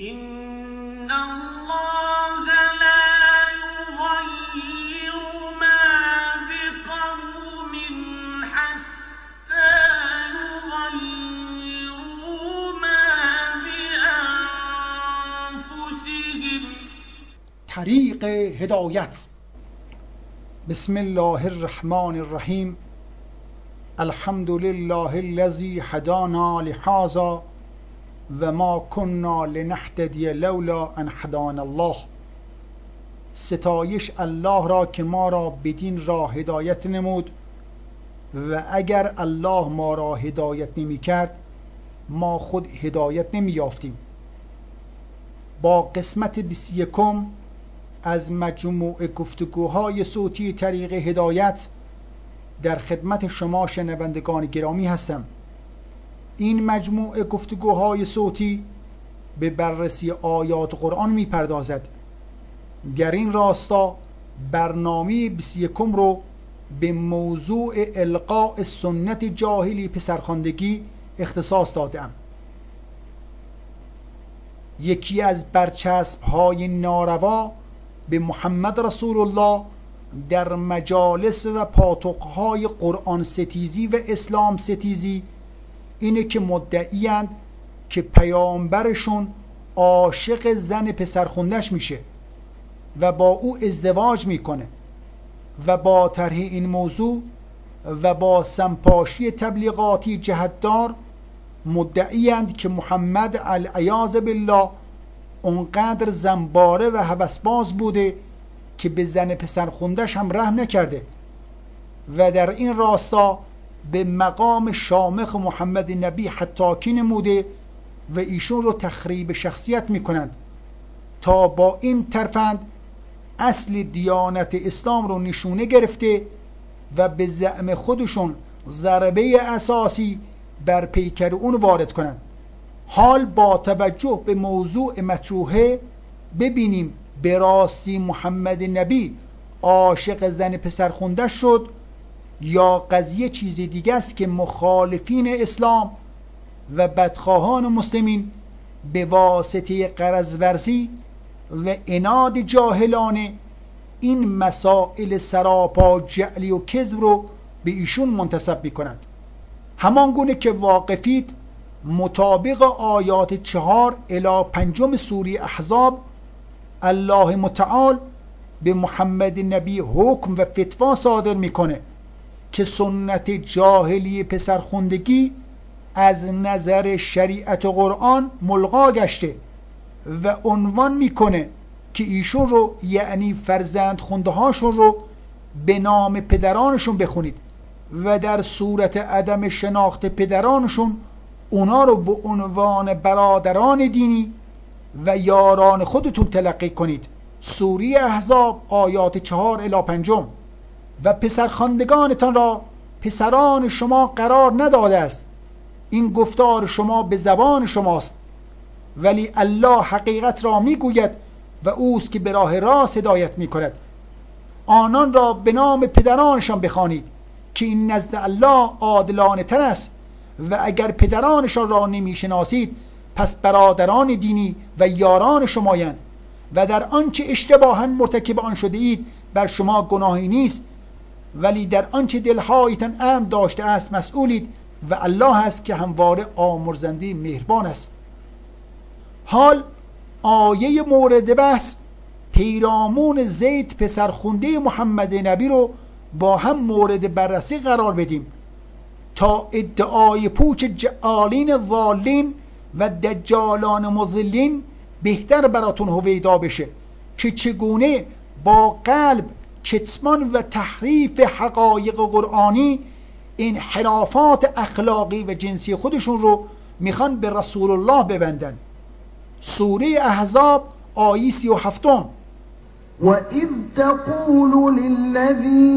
طریق هدایت. بسم الله الرحمن الرحیم. الحمد لله الذي هدانا لهذا و ما كنا لنهتدی لولا ان هدانا الله. ستایش الله را که ما را بدین راه هدایت نمود و اگر الله ما را هدایت نمی کرد ما خود هدایت نمی یافتیم. با قسمت 21 از مجموع گفتگوهای صوتی طریق هدایت در خدمت شما شنوندگان گرامی هستم. این مجموع گفتگوهای صوتی به بررسی آیات قرآن می پردازد در این راستا برنامه 21 رو به موضوع القاء سنت جاهلی پسرخواندگی اختصاص دادم. یکی از برچسب های ناروا به محمد رسول الله در مجالس و پاتوقهای قرآن ستیزی و اسلام ستیزی اینه که مدعیند که پیامبرشون عاشق زن پسرخوندش میشه و با او ازدواج می‌کنه و با طرح این موضوع و با سمپاشی تبلیغاتی جهتدار مدعیند که محمد العیاذ بالله اونقدر زنباره و هوسباز بوده که به زن پسرخوندش هم رحم نکرده و در این راستا به مقام شامخ محمد نبی حتاکی نموده و ایشون رو تخریب شخصیت می‌کنند تا با این ترفند اصل دیانت اسلام رو نشونه گرفته و به زعم خودشون ضربه اساسی بر پیکر اون وارد کنند. حال با توجه به موضوع مطروحه ببینیم به راستی محمد نبی عاشق زن پسر خونده شد یا قضیه چیز دیگه است که مخالفین اسلام و بدخواهان مسلمین به واسطه قرضورزی و اناد جاهلانه این مسائل سراپا جعلی و کذب رو به ایشون منتصب می کنند همان گونه که واقفید مطابق آیات چهار الی پنجم سوری احزاب الله متعال به محمد نبی حکم و فتوا صادر می‌کنه. که سنت جاهلی پسرخوندگی از نظر شریعت قرآن ملغا گشته و عنوان می‌کنه که ایشون رو یعنی فرزند خونده هاشون رو به نام پدرانشون بخونید و در صورت عدم شناخت پدرانشون اونا رو به عنوان برادران دینی و یاران خودتون تلقی کنید. سوری احزاب آیات چهار الی پنجم. و پسرخواندگانتان را پسران شما قرار نداده است. این گفتار شما به زبان شماست. ولی الله حقیقت را می‌گوید و اوست که به راه راست هدایت می کند آنان را به نام پدرانشان بخوانید که این نزد الله عادلانه تر است و اگر پدرانشان را نمی‌شناسید پس برادران دینی و یاران شمایند و در آنچه اشتباها مرتکب آن شده اید بر شما گناهی نیست. ولی در آنچه دلهایتان امن داشته است مسئولید و الله است که همواره آمرزنده مهربان است. حال آیه مورد بحث پیرامون زید پسرخونده محمد نبی رو با هم مورد بررسی قرار بدیم تا ادعای پوچ جعالین ظالین و دجالان مضلین بهتر براتون هویدا بشه که چگونه با قلب کتمان و تحریف حقایق قرآنی انحرافات اخلاقی و جنسی خودشون رو می‌خوان به رسول الله ببندن. سوره احزاب آیه و وإذ تقول للذي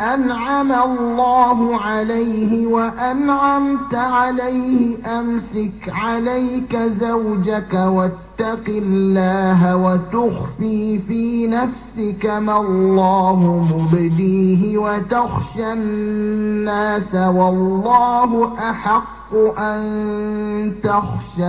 أنعم الله عليه وأنعمت عليه أمسك عليك زوجك واتق الله وتخفي في نفسك ما الله مبديه وتخشى الناس والله أحق أن تخشاه.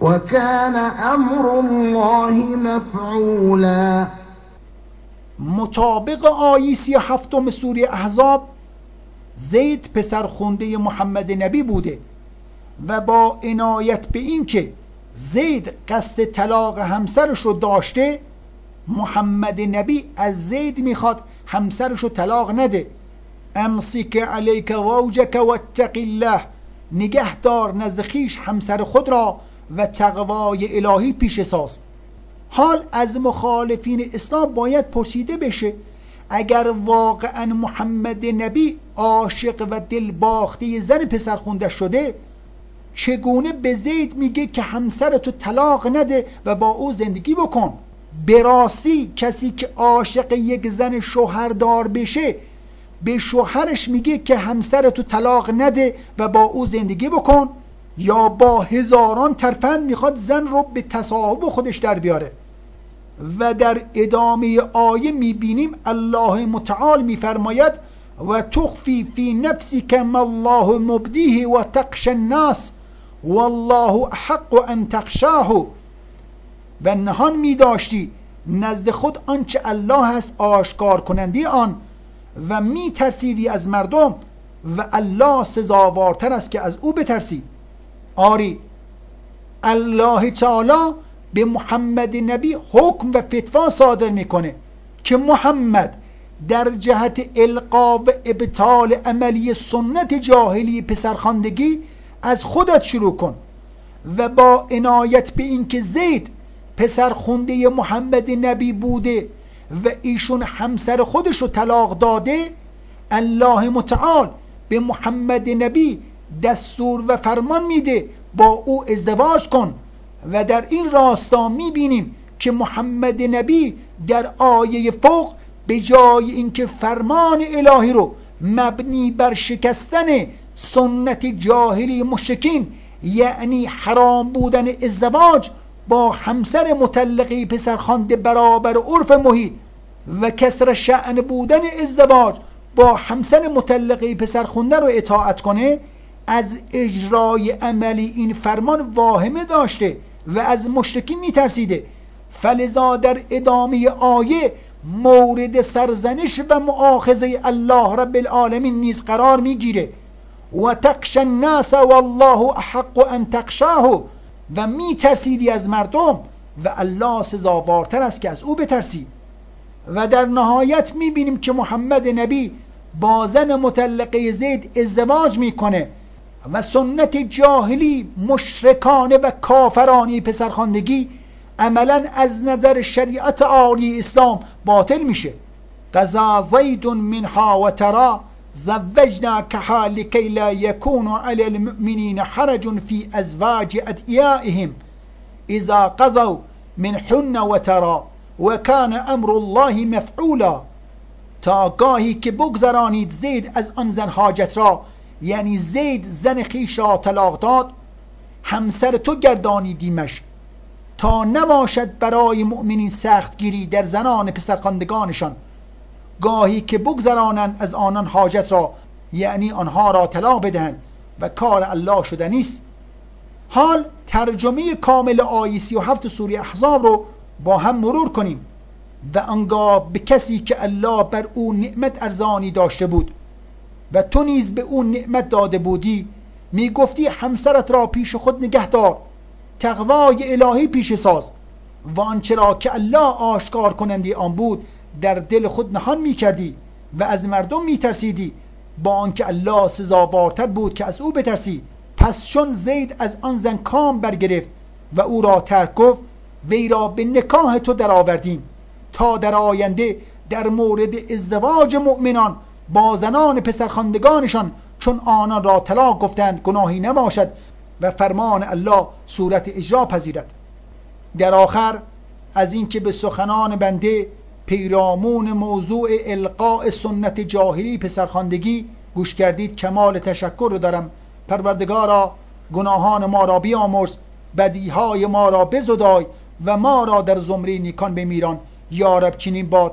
وكان أمر الله مفعولا. مطابق آیه سی هفتم سوره احزاب زید پسر خونده محمد نبی بوده و با عنایت به این که زید قصد طلاق همسرش رو داشته محمد نبی از زید می‌خواد همسرش رو طلاق نده. امسک علیک زوجک واتق الله نگه دار نزد خویش همسر خود را و تقوای الهی پیش ساز. حال از مخالفین اسلام باید پرسیده بشه اگر واقعا محمد نبی عاشق و دل باخته زن پسر خونده شده چگونه به زید میگه که همسرتو طلاق نده و با او زندگی بکن؟ به راستی کسی که عاشق یک زن شوهردار بشه به شوهرش میگه که همسرتو طلاق نده و با او زندگی بکن؟ یا با هزاران ترفند می‌خواد زن رو به تصاحب خودش در بیاره. و در ادامه آیه می‌بینیم الله متعال میفرماید و تخفی فی نفسک ما الله مبدیه و تقش الناس والله احق ان تخشاه و نهان میداشتی نزد خود آنچه الله هست آشکار کننده آن و می ترسیدی از مردم و الله سزاوارتر است که از او بترسی. آری. الله تعالی به محمد نبی حکم و فتوا صادر می‌کنه که محمد در جهت القا و ابطال عملی سنت جاهلی پسرخواندگی از خودت شروع کن و با عنایت به اینکه زید پسر خونده محمد نبی بوده و ایشون همسر خودش رو طلاق داده الله متعال به محمد نبی دستور و فرمان میده با او ازدواج کن و در این راستا می‌بینیم که محمد نبی در آیه فوق به جای اینکه فرمان الهی رو مبنی بر شکستن سنت جاهلی مشکین یعنی حرام بودن ازدواج با همسر مطلقی پسرخوانده برابر عرف محیط و کسر شعن بودن ازدواج با همسر مطلقی پسرخونده رو اطاعت کنه از اجرای عملی این فرمان واهمه داشته و از مشرکین میترسیده. فلذا در ادامه آیه مورد سرزنش و معاخذه الله رب العالمین نیز قرار می‌گیره. و تقش الناس والله احق ان تقشاه و میترسیدی از مردم و الله سزاوارتر است که از او بترسی. و در نهایت می‌بینیم که محمد نبی با زن مطلقه زید ازدواج می‌کنه. و سنت جاهلی مشرکانه و کافرانی پسرخواندگی عملا از نظر شریعت عالی اسلام باطل میشه. قضا زید منها و ترا زوجنا كها لكي لا يكون على المؤمنين حرج في أزواج أدعيائهم إذا قضوا من حن وترا وكان أمر الله مفعولا. تا گاهی که بگذرانید زید از آن زن حاجت را یعنی زید زن خیش را طلاق داد همسر تو گردانیدیمش تا نباشد برای مؤمنین سختگیری در زنان پسرخواندگانشان گاهی که بگذرانند از آنان حاجت را یعنی آنها را طلاق بدهند و کار الله شده نیست. حال ترجمه کامل آیه 37 سوره احزاب رو با هم مرور کنیم و انگاه به کسی که الله بر او نعمت ارزانی داشته بود و تو نیز به اون نعمت داده بودی. می‌گفتی همسرت را پیش خود نگه دار. تقوای الهی پیش ساز. و آنچه را که الله آشکار کنندی آن بود در دل خود نهان می‌کردی و از مردم میترسیدی. با آنکه الله سزاوارتر بود که از او بترسی پس چون زید از آن زن کام برگرفت و او را ترک گفت وی را به نکاح تو درآوردیم. تا در آینده در مورد ازدواج مؤمنان با زنان پسرخواندگانشان چون آنان را طلاق گفتند گناهی نباشد و فرمان الله صورت اجرا پذیرد. در آخر از اینکه به سخنان بنده پیرامون موضوع القاء سنت جاهلی پسرخواندگی گوش کردید کمال تشکر رو دارم. پروردگارا گناهان ما را بیامرز بدیهای ما را بزدای و ما را در زمره نیکان بمیران. یا رب چنین باد